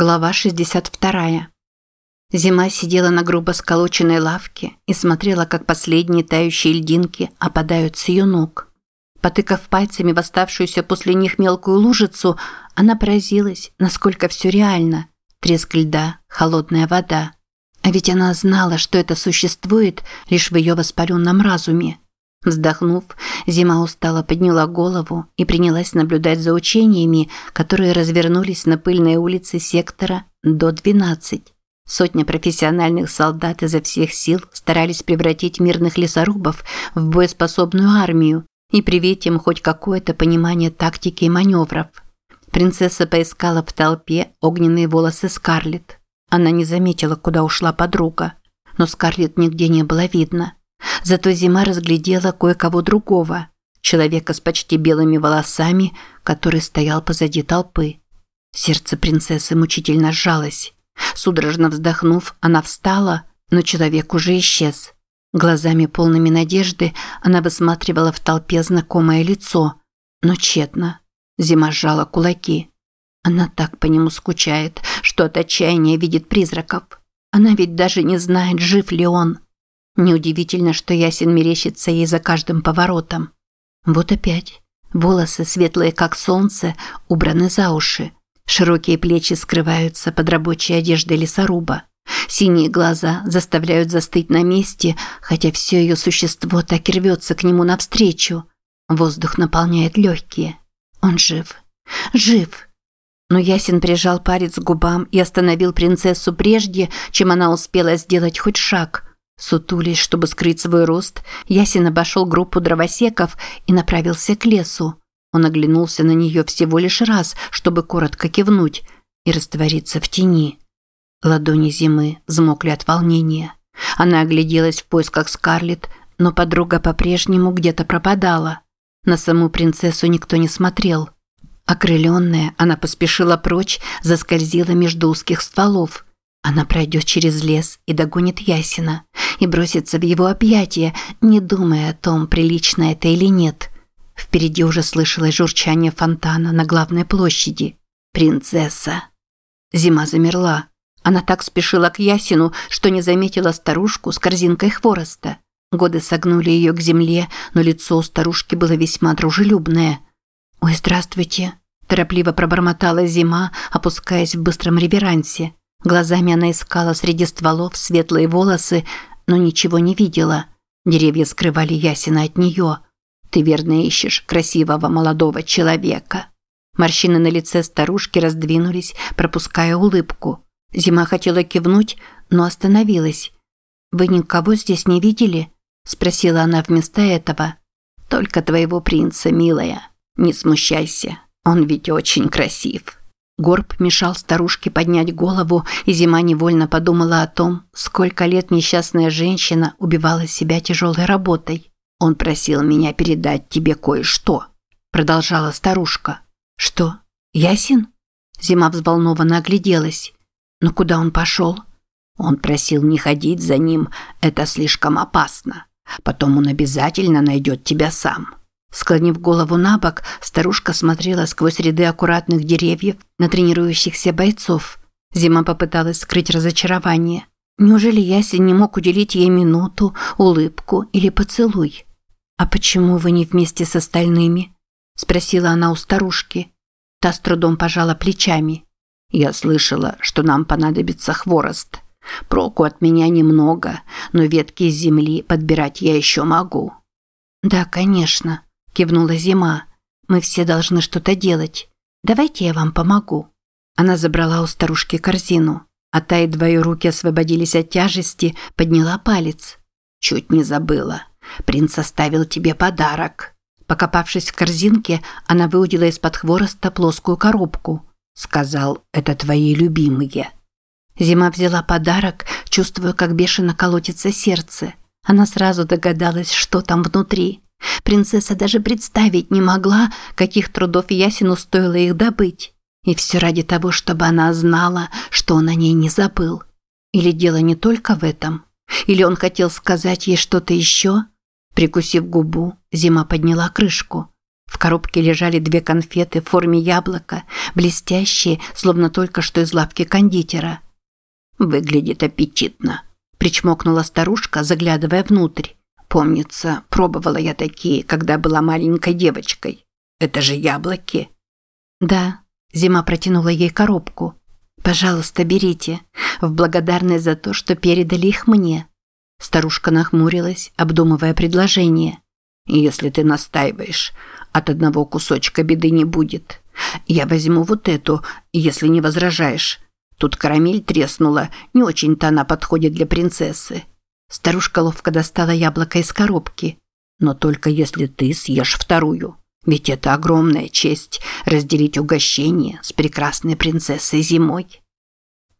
Глава 62. Зима сидела на грубо сколоченной лавке и смотрела, как последние тающие льдинки опадают с ее ног. Потыкав пальцами в оставшуюся после них мелкую лужицу, она поразилась, насколько все реально. Треск льда, холодная вода. А ведь она знала, что это существует лишь в ее воспаленном разуме. Вздохнув, Зима устало подняла голову и принялась наблюдать за учениями, которые развернулись на пыльной улице сектора до 12. Сотня профессиональных солдат изо всех сил старались превратить мирных лесорубов в боеспособную армию и привить им хоть какое-то понимание тактики и маневров. Принцесса поискала в толпе огненные волосы Скарлетт. Она не заметила, куда ушла подруга, но Скарлетт нигде не было видно. Зато зима разглядела кое-кого другого, человека с почти белыми волосами, который стоял позади толпы. Сердце принцессы мучительно сжалось. Судорожно вздохнув, она встала, но человек уже исчез. Глазами полными надежды она высматривала в толпе знакомое лицо, но тщетно. Зима сжала кулаки. Она так по нему скучает, что от отчаяния видит призраков. Она ведь даже не знает, жив ли он. Неудивительно, что ясен мерещится ей за каждым поворотом. Вот опять. Волосы, светлые как солнце, убраны за уши. Широкие плечи скрываются под рабочей одеждой лесоруба. Синие глаза заставляют застыть на месте, хотя все ее существо так и рвется к нему навстречу. Воздух наполняет легкие. Он жив. Жив. Но Ясен прижал палец к губам и остановил принцессу прежде, чем она успела сделать хоть шаг – Сутулясь, чтобы скрыть свой рост, Ясин обошел группу дровосеков и направился к лесу. Он оглянулся на нее всего лишь раз, чтобы коротко кивнуть и раствориться в тени. Ладони зимы взмокли от волнения. Она огляделась в поисках Скарлетт, но подруга по-прежнему где-то пропадала. На саму принцессу никто не смотрел. Окрыленная, она поспешила прочь, заскользила между узких стволов – она пройдет через лес и догонит Ясина, и бросится в его объятия, не думая о том, прилично это или нет. Впереди уже слышалось журчание фонтана на главной площади. «Принцесса!» Зима замерла. Она так спешила к Ясину, что не заметила старушку с корзинкой хвороста. Годы согнули ее к земле, но лицо у старушки было весьма дружелюбное. «Ой, здравствуйте!» – торопливо пробормотала Зима, опускаясь в быстром реверансе. Глазами она искала среди стволов светлые волосы, но ничего не видела. Деревья скрывали ясена от нее. Ты верно ищешь красивого молодого человека. Морщины на лице старушки раздвинулись, пропуская улыбку. Зима хотела кивнуть, но остановилась. «Вы никого здесь не видели?» – спросила она вместо этого. «Только твоего принца, милая. Не смущайся, он ведь очень красив». Горб мешал старушке поднять голову, и зима невольно подумала о том, сколько лет несчастная женщина убивала себя тяжелой работой. «Он просил меня передать тебе кое-что», – продолжала старушка. «Что? Ясин?» Зима взволнованно огляделась. «Но куда он пошел?» Он просил не ходить за ним, это слишком опасно. Потом он обязательно найдет тебя сам. Склонив голову на бок, старушка смотрела сквозь ряды аккуратных деревьев на тренирующихся бойцов. Зима попыталась скрыть разочарование. Неужели Ясень не мог уделить ей минуту, улыбку или поцелуй? «А почему вы не вместе с остальными?» – спросила она у старушки. Та с трудом пожала плечами. «Я слышала, что нам понадобится хворост. Проку от меня немного, но ветки из земли подбирать я еще могу». «Да, конечно», кивнула Зима. Мы все должны что-то делать. Давайте я вам помогу. Она забрала у старушки корзину, а та едва руки освободились от тяжести, подняла палец. Чуть не забыла. Принц оставил тебе подарок. Покопавшись в корзинке, она выудила из-под хвороста плоскую коробку. Сказал, это твои любимые. Зима взяла подарок, чувствуя, как бешено колотится сердце. Она сразу догадалась, что там внутри. Принцесса даже представить не могла, каких трудов Ясину стоило их добыть. И все ради того, чтобы она знала, что он о ней не забыл. Или дело не только в этом? Или он хотел сказать ей что-то еще? Прикусив губу, Зима подняла крышку. В коробке лежали две конфеты в форме яблока, блестящие, словно только что из лавки кондитера. «Выглядит аппетитно», – причмокнула старушка, заглядывая внутрь. «Помнится, пробовала я такие, когда была маленькой девочкой. Это же яблоки». «Да», – Зима протянула ей коробку. «Пожалуйста, берите, в благодарность за то, что передали их мне». Старушка нахмурилась, обдумывая предложение. «Если ты настаиваешь, от одного кусочка беды не будет. Я возьму вот эту, если не возражаешь. Тут карамель треснула, не очень-то она подходит для принцессы». Старушка ловко достала яблоко из коробки. «Но только если ты съешь вторую. Ведь это огромная честь – разделить угощение с прекрасной принцессой зимой».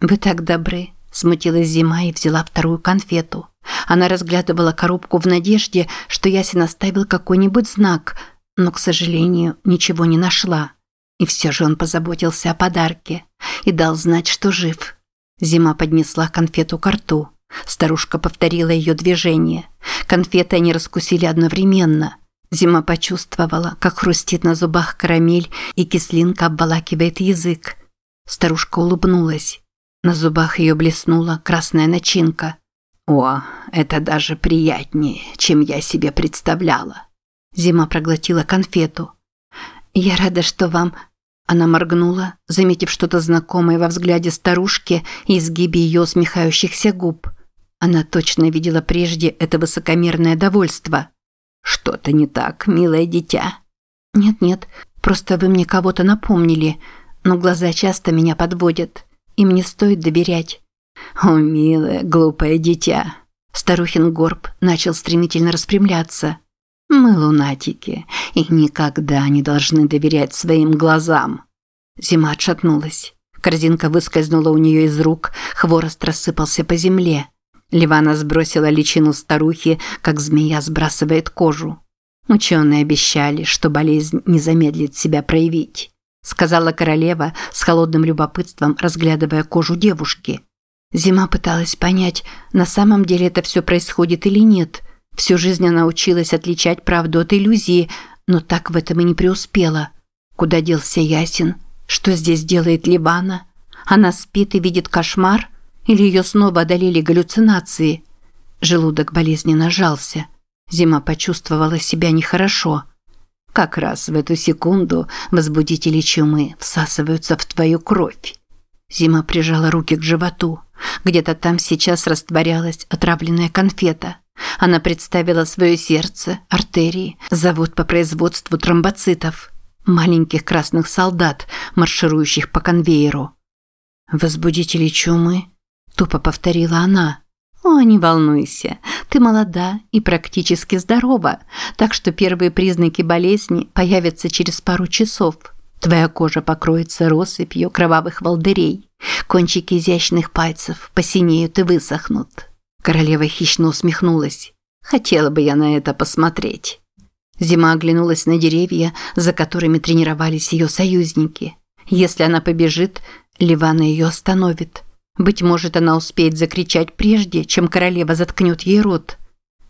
«Вы так добры», – смутилась зима и взяла вторую конфету. Она разглядывала коробку в надежде, что Ясин оставил какой-нибудь знак, но, к сожалению, ничего не нашла. И все же он позаботился о подарке и дал знать, что жив. Зима поднесла конфету к рту. Старушка повторила ее движение. Конфеты они раскусили одновременно. Зима почувствовала, как хрустит на зубах карамель и кислинка обволакивает язык. Старушка улыбнулась. На зубах ее блеснула красная начинка. «О, это даже приятнее, чем я себе представляла». Зима проглотила конфету. «Я рада, что вам...» Она моргнула, заметив что-то знакомое во взгляде старушки и изгибе ее усмехающихся губ. Она точно видела прежде это высокомерное довольство. «Что-то не так, милое дитя?» «Нет-нет, просто вы мне кого-то напомнили, но глаза часто меня подводят, им не стоит доверять». «О, милое, глупое дитя!» Старухин горб начал стремительно распрямляться. «Мы лунатики и никогда не должны доверять своим глазам». Зима отшатнулась. Корзинка выскользнула у нее из рук, хворост рассыпался по земле. Ливана сбросила личину старухи, как змея сбрасывает кожу. Ученые обещали, что болезнь не замедлит себя проявить, сказала королева с холодным любопытством, разглядывая кожу девушки. Зима пыталась понять, на самом деле это все происходит или нет. Всю жизнь она училась отличать правду от иллюзии, но так в этом и не преуспела. Куда делся Ясин? Что здесь делает Ливана? Она спит и видит кошмар? Или ее снова одолели галлюцинации? Желудок болезненно жался. Зима почувствовала себя нехорошо. Как раз в эту секунду возбудители чумы всасываются в твою кровь. Зима прижала руки к животу. Где-то там сейчас растворялась отравленная конфета. Она представила свое сердце, артерии, завод по производству тромбоцитов, маленьких красных солдат, марширующих по конвейеру. «Возбудители чумы?» – тупо повторила она. «О, не волнуйся, ты молода и практически здорова, так что первые признаки болезни появятся через пару часов». Твоя кожа покроется россыпью кровавых волдырей. Кончики изящных пальцев посинеют и высохнут. Королева хищно усмехнулась. Хотела бы я на это посмотреть. Зима оглянулась на деревья, за которыми тренировались ее союзники. Если она побежит, Ливана ее остановит. Быть может, она успеет закричать прежде, чем королева заткнет ей рот.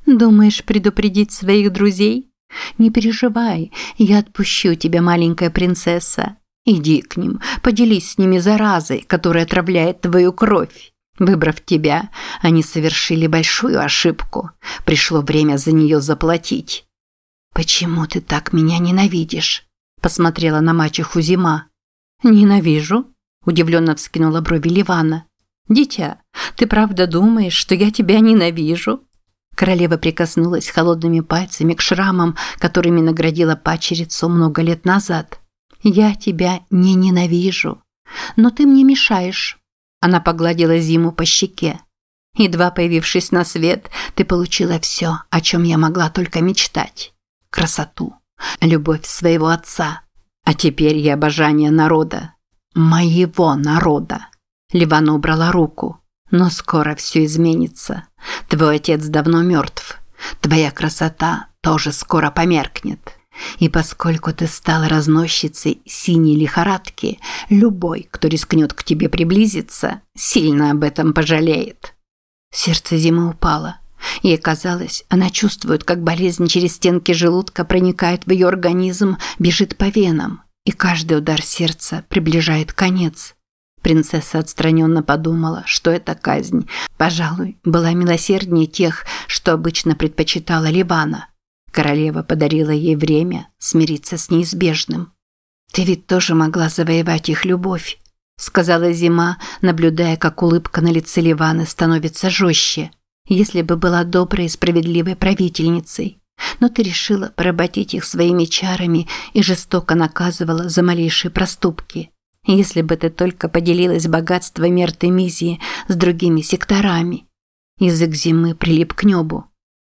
«Думаешь предупредить своих друзей?» «Не переживай, я отпущу тебя, маленькая принцесса. Иди к ним, поделись с ними заразой, которая отравляет твою кровь. Выбрав тебя, они совершили большую ошибку. Пришло время за нее заплатить». «Почему ты так меня ненавидишь?» – посмотрела на мачеху Зима. «Ненавижу?» – удивленно вскинула брови Ливана. «Дитя, ты правда думаешь, что я тебя ненавижу?» Королева прикоснулась холодными пальцами к шрамам, которыми наградила пачерицу много лет назад. «Я тебя не ненавижу, но ты мне мешаешь». Она погладила Зиму по щеке. Едва появившись на свет, ты получила все, о чем я могла только мечтать. Красоту, любовь своего отца. А теперь я обожание народа. Моего народа. Ливана убрала руку. Но скоро все изменится. Твой отец давно мертв. Твоя красота тоже скоро померкнет. И поскольку ты стала разносчицей синей лихорадки, любой, кто рискнет к тебе приблизиться, сильно об этом пожалеет. Сердце Зимы упало. Ей казалось, она чувствует, как болезнь через стенки желудка проникает в ее организм, бежит по венам, и каждый удар сердца приближает конец. Принцесса отстраненно подумала, что эта казнь, пожалуй, была милосерднее тех, что обычно предпочитала Ливана. Королева подарила ей время смириться с неизбежным. «Ты ведь тоже могла завоевать их любовь», – сказала Зима, наблюдая, как улыбка на лице Ливаны становится жестче. «Если бы была доброй и справедливой правительницей. Но ты решила поработить их своими чарами и жестоко наказывала за малейшие проступки. Если бы ты только поделилась богатствами Артемизии с другими секторами». Язык Зимы прилип к небу.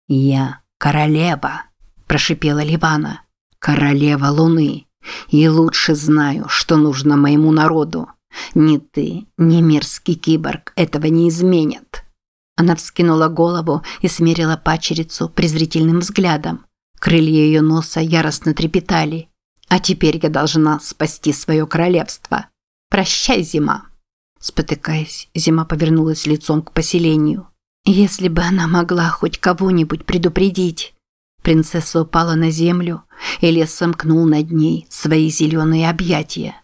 «Я королева», – прошипела Ливана. «Королева Луны» и лучше знаю, что нужно моему народу. Ни ты, ни мерзкий киборг этого не изменят». Она вскинула голову и смерила пачерицу презрительным взглядом. Крылья ее носа яростно трепетали. «А теперь я должна спасти свое королевство. Прощай, зима!» Спотыкаясь, зима повернулась лицом к поселению. Если бы она могла хоть кого-нибудь предупредить. Принцесса упала на землю, и лес сомкнул над ней свои зеленые объятия.